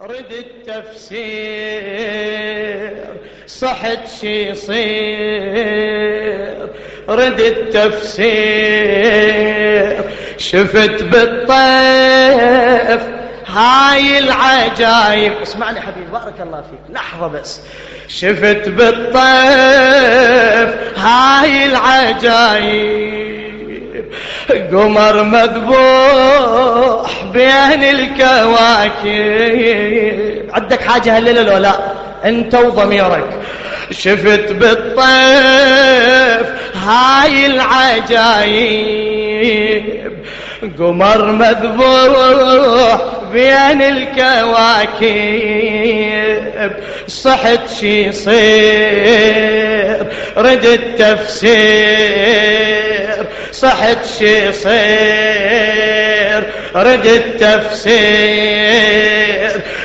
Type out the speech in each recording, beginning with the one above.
رد التفسير صحت شي يصير. رد التفسير شفت بالطيف هاي العجايب. اسمعني حبيبي بارك الله فيك. لحظة بس. شفت بالطيف هاي العجايب. قمر مذبوح بين الكواكب. عندك حاجة هالليلة لو لا؟ انت وضميرك. شفت بالطيف هاي العجايب. قمر مذبوح بين الكواكب صحت شي صير رد التفسير. صحت شي صير رد التفسير.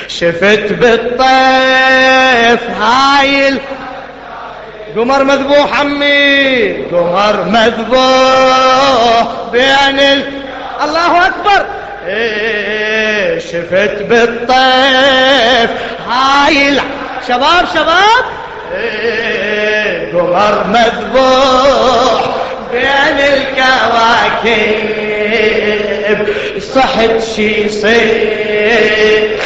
شفت بالطيف هاي قمر مذبوح عمي قمر مذبوح بين ال... الله أكبر. إيه شفت بالطيف. هاي. شباب شباب. إيه قمر مذبوح بين الكواكب. صحت شي يصير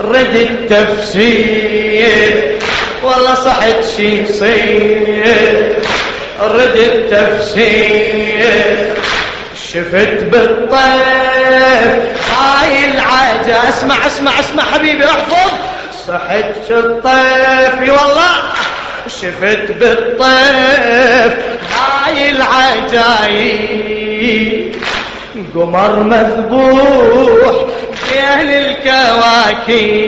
رد التفسير. والله صحت شي يصير رد التفسير. شفت بالطيف هاي العاجة اسمع اسمع اسمع حبيبي احفظ صحت الطيف والله. شفت بالطيف هاي العجايب قمر مذبوح بين الكواكب.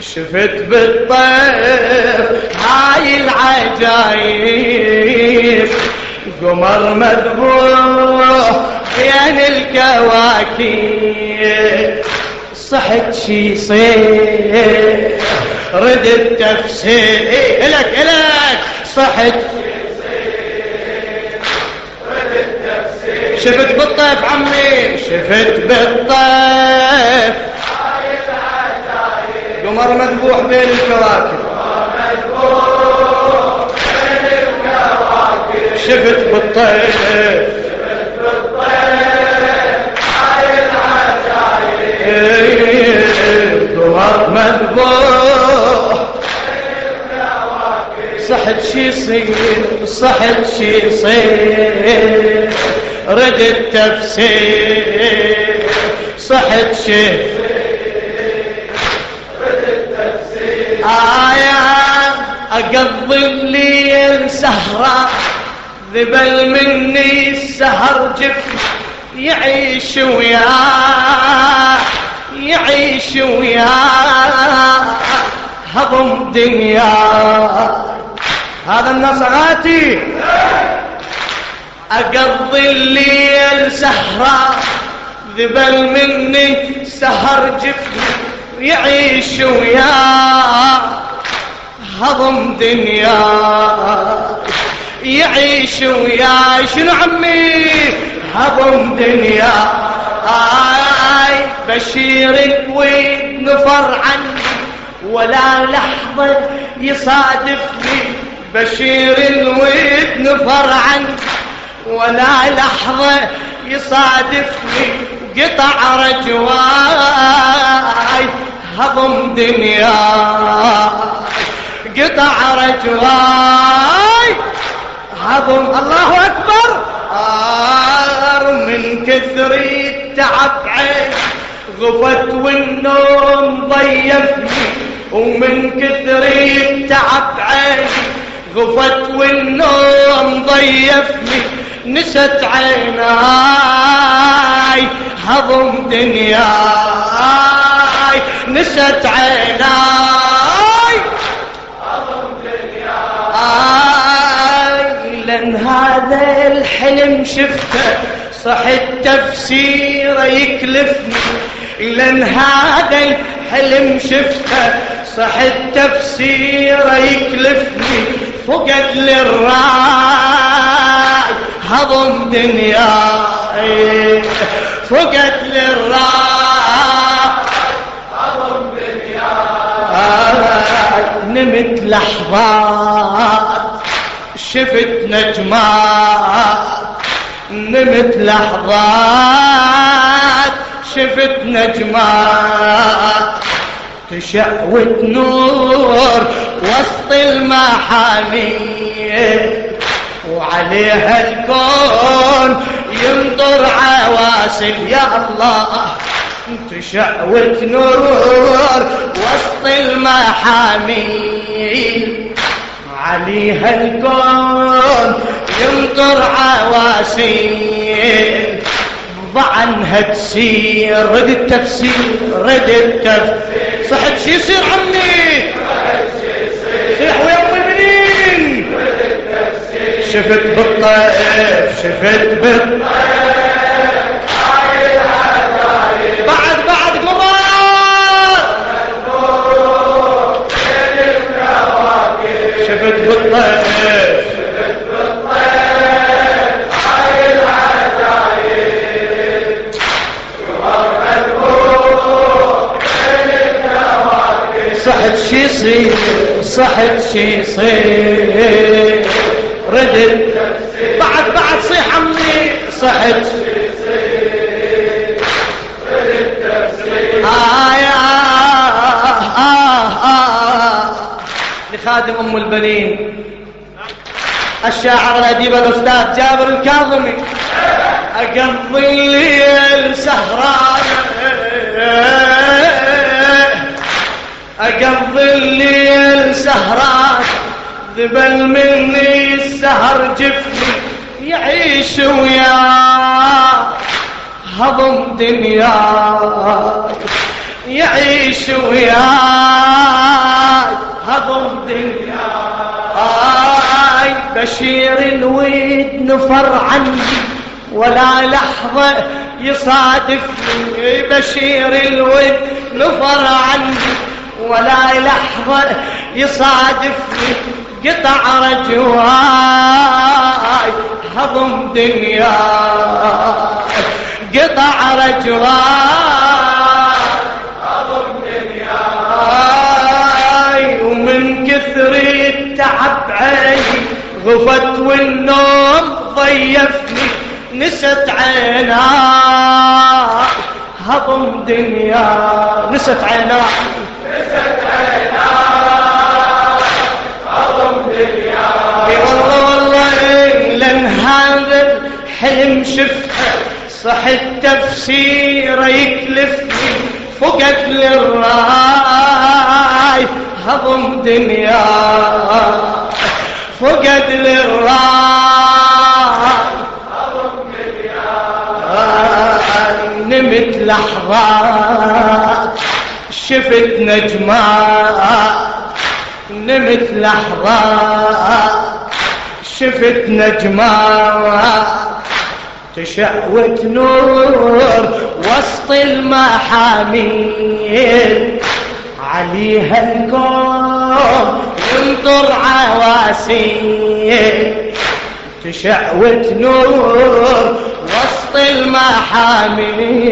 شفت بالطيف هاي العجايب قمر مذبوح بين الكواكب. صحت شي صير رد التفسير. إيه إلك إلك. صحت شفت بالطيف عمي؟ شفت بالطيف. قمر مذبوح بين الكواكب. شفت بالطيف قمر مذبوح صحت شي يصير صحت شي يصير رد التفسير صحت شي. آيات أقضي الليل سهرة ذبل مني السهر جفن يعيش وياه يعيش وياه. هضم دنيا هذا النصراتي أقضي الليل سهرة ذبل مني سهر جفني يعيش وياه. هضم دنيا يعيش وياي شنو عمي هضم دنيا. آي بشير نفر عني. ولا لحظة يصادفني. بشير نفر عني. ولا لحظة يصادفني. قطع رجواي. هضم دنيا. قطع رجواي. هضم الله أكبر. آر من كثر التعب عين غفت والنوم ضيفني. ومن كثر التعب عين غفت والنوم ضيفني. نست عيناي هضم دنياي. نست عيناي هضم دنياي. لأن هذا الحلم شفته صح التفسير يكلفني. لأن هذا الحلم شفته صح التفسير يكلفني. فقد للرأي هضم دنياي. فقد للراح نمت لحظات شفت نجمات نمت لحظات شفت نجمات تشعوت نور وسط المحامية وعليها الكون ينطر عواسل يا الله تشعوت نور وسط المحاميل عليها الكون ينطر عواسيل ضعنها تسير رد التفسير رد التفسير. صحت شي يصير عمي؟ صيح ويا أم المنين شفت بالطيف شفت بالطيف. شفت بالطيف صحت شي صحت شي يصير ردت بعد بعد صيح عمي. صحت آه آه آه آه. لخادم أم البنين. الشاعر الأديب الأستاذ جابر الكاظمي. أقضي الليل سهران. أقضي الليل سهران. ذبل مني السهر جفني يعيش وياه هضم دنياي يعيش وياي هضم دنياي بشير الود نفر عني ولا لحظة يصادفني بشير الود نفر عني ولا لحظة يصادفني قطع رجواي هضم دنياي قطع رجواي هضم دنياي ومن كثر التعب عيني غفت والنوم ضيفني نست عيناي هضم دنياي نست عيناي والله والله لن هذا الحلم شفته صح التفسير يكلفني فقد للراي. هضم دنيا فقد للراي نمت لحظات شفت نجمات نمت لحظات شفت نجمات تشعوت نور وسط المحاميل عليها الكون. ينطر عواسيل تشعوت نور وسط المحاميل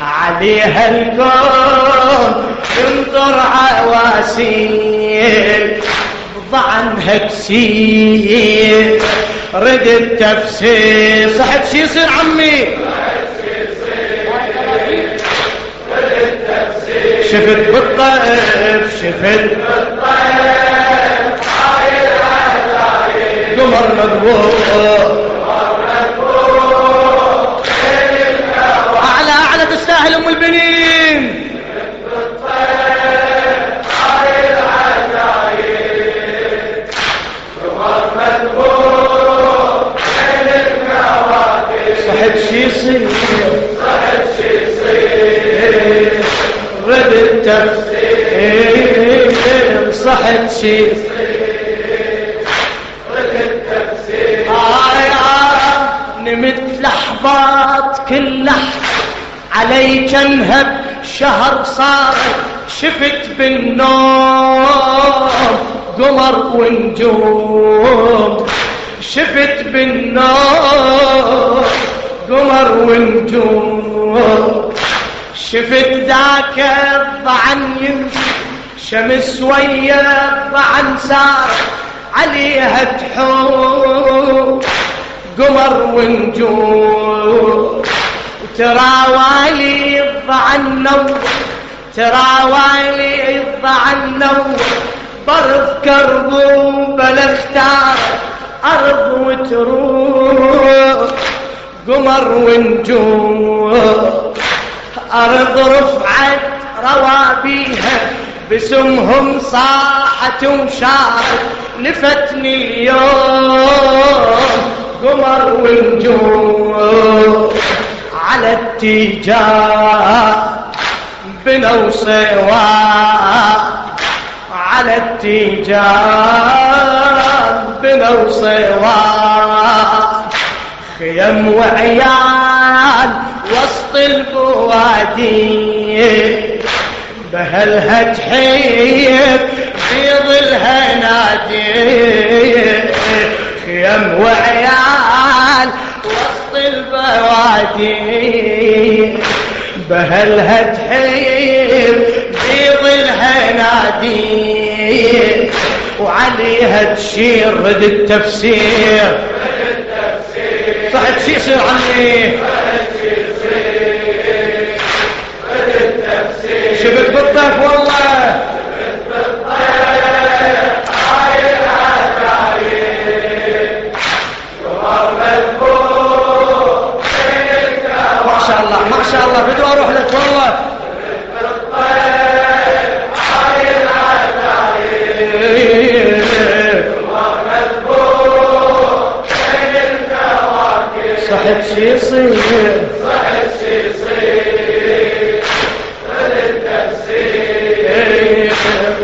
عليها الكون ينطر عواسيل ضعنها تسير رد التفسير. صحت شي يصير عمي. شفت بالطيف شفت قمر مذبوح أعلى أعلى تستاهل أم البنين. صحت شي يصير؟ رد التفسير صحت شي نمت لحظات كل لحظة علي كنهب شهر صار شفت بالنوم. قمر ونجوم شفت بالنوم قمر ونجوم. شفت ذاك الضعن يمشي شمس ويا الضعن سار عليها تحوم قمر ونجوم ترى والي الضعن نور ترى والي الضعن نور. برف كربو بلا اختار أرض وتروح قمر ونجوم أرض رفعت روابيها بسمهم صاحت وشارت لفتني اليوم قمر ونجوم على التجار بنوا صواب على التجار بنوا صواب خيم وعيال وسط البوادي. بهلها تحيب في ظلها نادي خيم وعيال وسط البوادي. بهلها تحيب في ظلها نادي وعليها تشير التفسير. صحت شي يصير عني. شفت بالطيف والله. ما شاء الله ما شاء الله بدو أروح شي يصير صحت شي يصير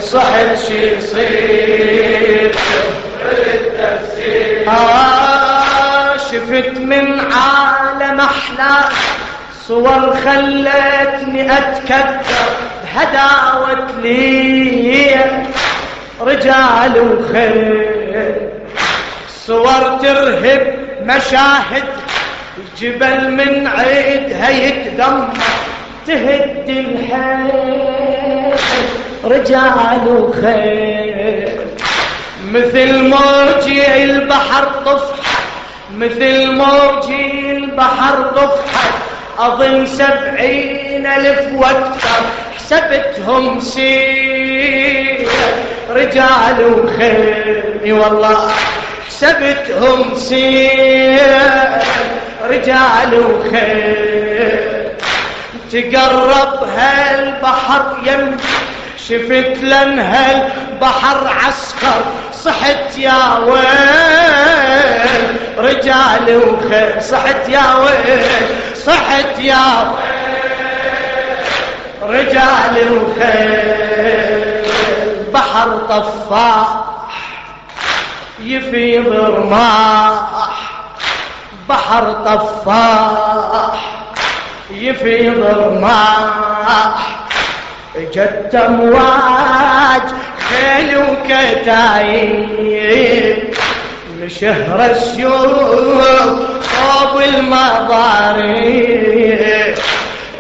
صحت شي يصير آه شفت من عالم أحلام صور خلتني أتكدر هداوة لي رجال وخير صور ترهب مشاهد الجبل من عيدها يتدمر تهد الحيل رجال وخير مثل موجي البحر طفحة مثل موجي البحر طفحة أظن سبعين ألف وأكثر حسبتهم سير رجال وخير إي والله. حسبتهم سير رجال وخير. تقرب هالبحر يمشي شفت لنها البحر عسكر صحت يا ويل. رجال وخير صحت يا ويل صحت يا ويل. رجال وخير بحر طفاح يفيض رماح بحر طفاح. يفيض رماح اجت أمواج خيل وكتايب. لشهر السيوف صوب المضارب.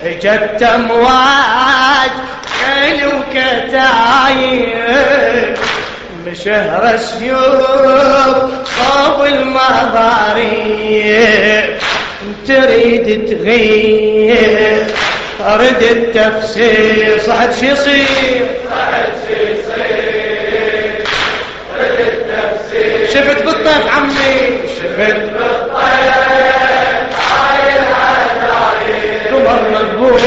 اجت أمواج لشهر السيوف صوب المضارب تريد تغيب أرد التفسير صحت شي يصير؟ صحت شي أرد التفسير شفت بالطيف عمي؟ شفت بالطيف عايل عايل. قمر مذبوح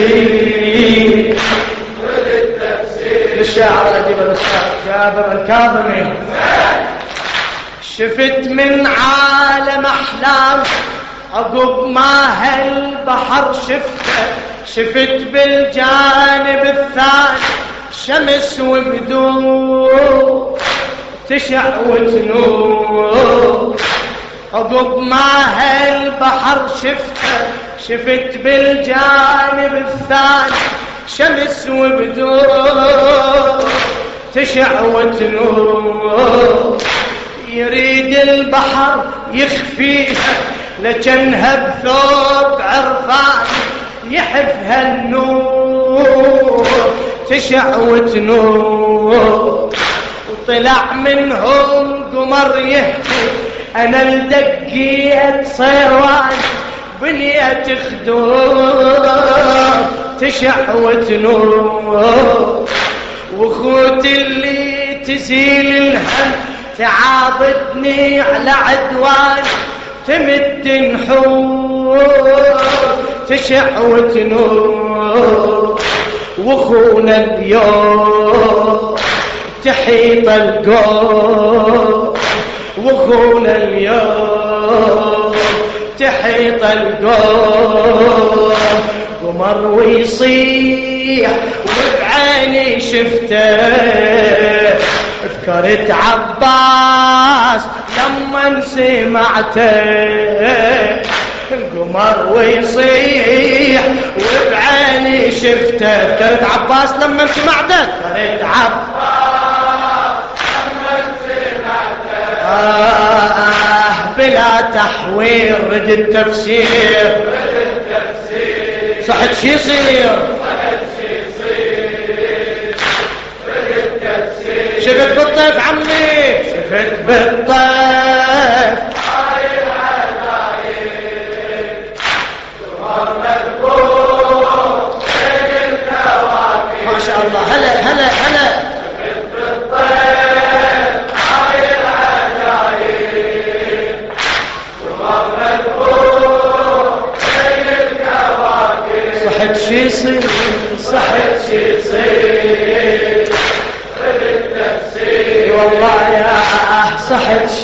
الأديب جابر الكاظمي. شفت من عالم أحلام عقب ما هالبحر شفته. شفت بالجانب الثاني شمس وبدور تشع وتنور عقب ما هالبحر شفته شفت بالجانب الثاني. شمس وبدور تشع وتنور. يريد البحر يخفيها لجنها بثوب عرفان يحفها النور. تشع وتنور. وطلع منهم قمر يهدي أنا الدقيت صيران بنية خدور تشع وتنور وخوت اللي تزيل الهم تعاضدني على عدوان تمد نحور تشع وتنور وخونا اليوم تحيط القوم. وخونا اليوم تحيط القوم. قمر ويصيح وبعيني شفته. ذكرت عباس لما سمعته القمر ويصيح وبعيني شفته. ذكرت عباس لما سمعته ذكرت عباس آه بلا تحوير رد التفسير صحت شي يصير؟ شفت بالطيف عمي؟ شفت بالطيف.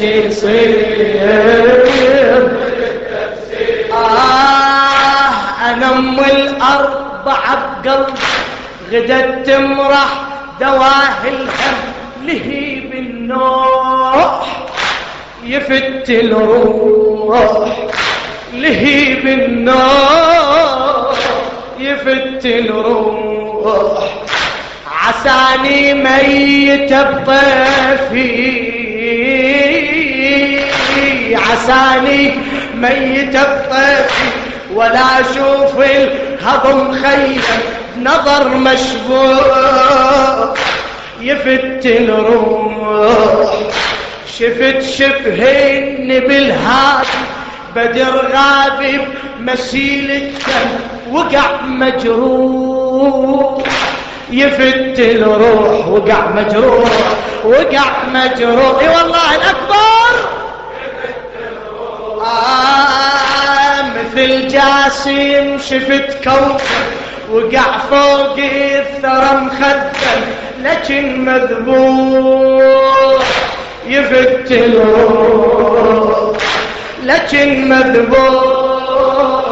شي آه أنا أم الأرض بعب قلب غدت تمرح دواه الهم لهيب النوح. يفت الروح لهيب النوح. يفت الروح. عساني ميت بطيفي عساني ميت بطيفي ولا أشوف الهضم خيم نظر مشبوك يفت الروح شفت شبهن بالهادي بدر غابب مسيل الدم وقع مجروح. يفت الروح وقع مجروح وقع مجروح. إي والله الأكبر! مثل جاسم شفت كوكب وقع فوق الثرى مخدم لكن مذبوح يفت الروح. لكن مذبوح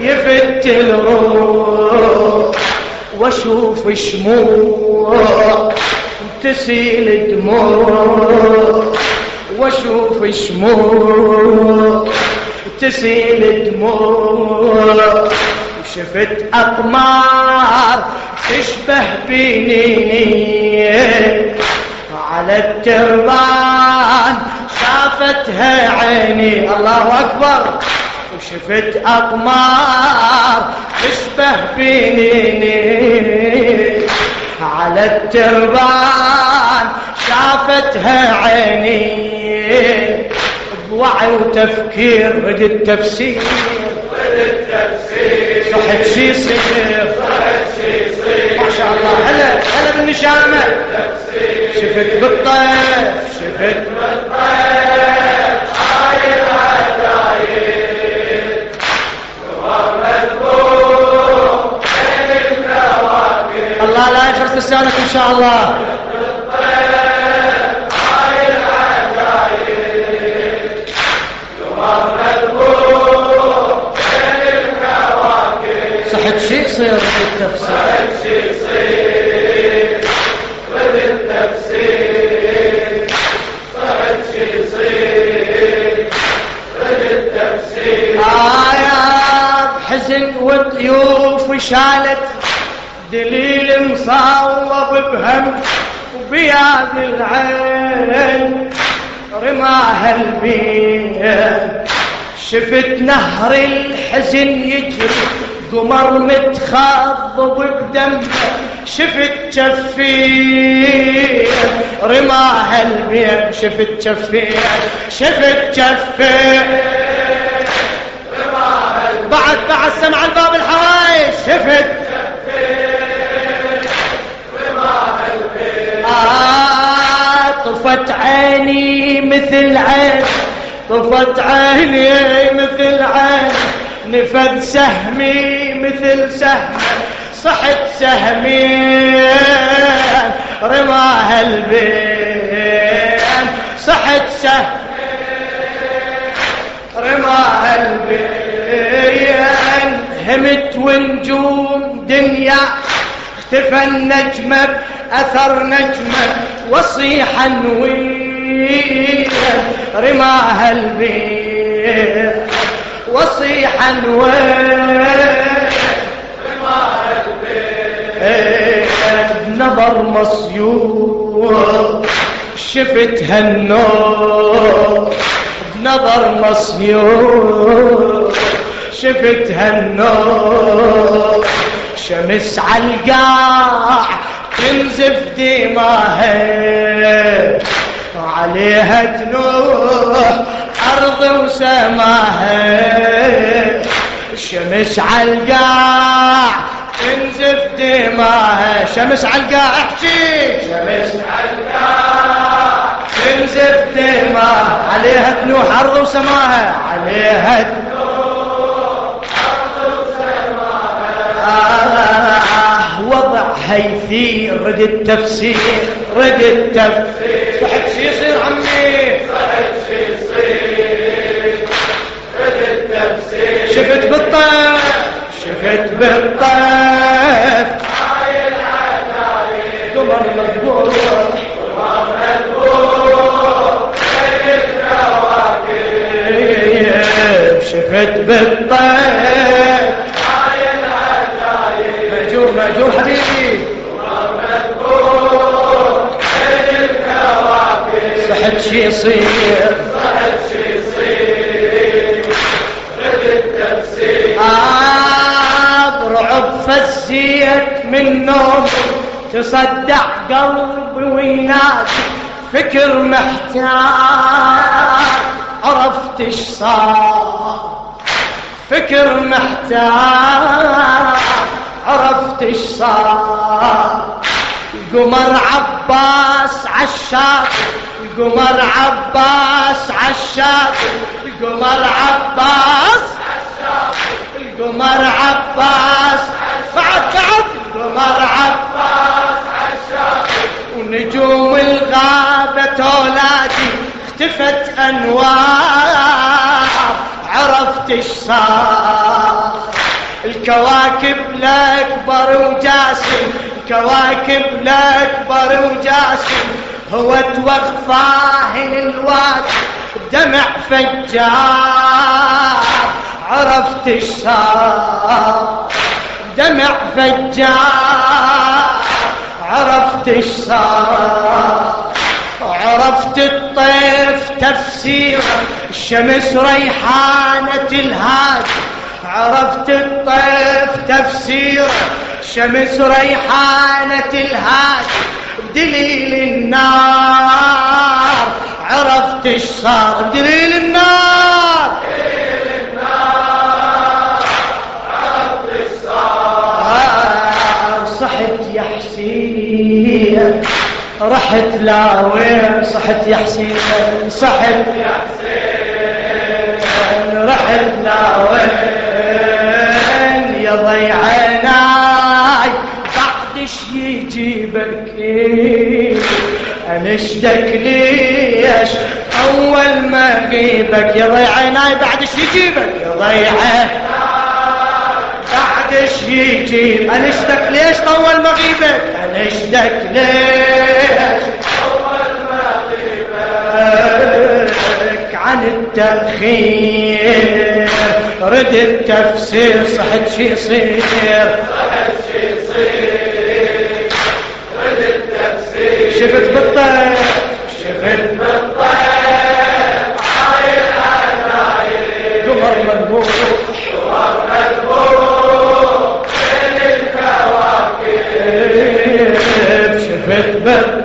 يفت الروح. واشوف شموع تسيل دموع. واشوف شموع. تسيل دموع. شفت أقمار تشبه بنيني على التربان شافتها عيني. الله أكبر. وشفت أقمار تشبه بنيني على التربان شافتها عيني. بوعي وتفكير رد التفسير. صحت شي يصير؟ ما شاء الله. هلا هلا بالنشامة شفت بالطيف شفت بالطيف لسانك إن شاء الله. صحت شيء يصير بالتفسير بالتفسير صحت آيات حزن وضيوف شالت دليل مصوب بهم وبياد العين رماها البيت. شفت نهر الحزن يجري قمر متخضب بدم شفت شفيه رماها البيت. شفت شفيه شفت شفيه بعد بعد سمع الباب الحوايش شفت طفت عيني مثل عين طفت عيني مثل عين. نفذ سهمي مثل سهم صحت سهمي رماها البين صحت سهمي رماها البين همت ونجوم دنيا اختفى النجمة أثر نجمة وصيحا وين رماها البيت. وصيحا رماها البيت نظر مصيور شفتها النور بنظر مصيور شفتها النور شمس عالقاع تنزف دماها عليها تنوح أرض وسماها شمس عالقاع تنزف دماها شمس عالقاع احكي. شمس عالقاع تنزف دماها عليها تنوح أرض وسماها عليها تنوح أرض وسماها يثير رد التفسير رد التفسير. صحت شي يصير عمي. صحت شي يصير رد التفسير شفت بالطيف شفت بالطيف هاي العجايب قمر مذبوح قمر مذبوح شفت بالطيف صحت شي يصير صحت شي يصير التفسير رعب فزيت من نوم تصدع قلبي وينادي فكر محتاج. عرفت إيش صار؟ فكر محتاج. عرفت إيش صار؟ قمر عباس عشاق قمر عباس عشاق. قمر عباس قمر عباس بعد بعد. قمر عباس ونجوم الغابة تولادي اختفت انوار عرفت إيش صار. الكواكب الأكبر وجاسم. الكواكب الأكبر وجاسم. هو توفاه الوقت بدمع فجار عرفت الشار دمع فجار عرفت الشار عرفت الطيف تفسير الشمس ريحانة الهاج عرفت الطيف تفسير شمس ريحانة الهاج بدليل النار. عرفت إيش صار بدليل النار؟ صحت يا حسين. رحت لا وين صحت يا حسين؟ صحت يا حسين. رحت لا وين يا ضي انشدك ليش؟ أول ما غيبك يا ضي عيناي بعدش يجيبك؟ يا ضي عيناي بعد إيش يجيب؟ انشدك ليش طول مغيبك؟ انشدك ليش طول مغيبك؟ عن التأخير. رد التفسير صحت شي يصير. صحت شي يصير. شفت بالطير شفت بالطير عايل عايل بين الكواكب شفت بالطير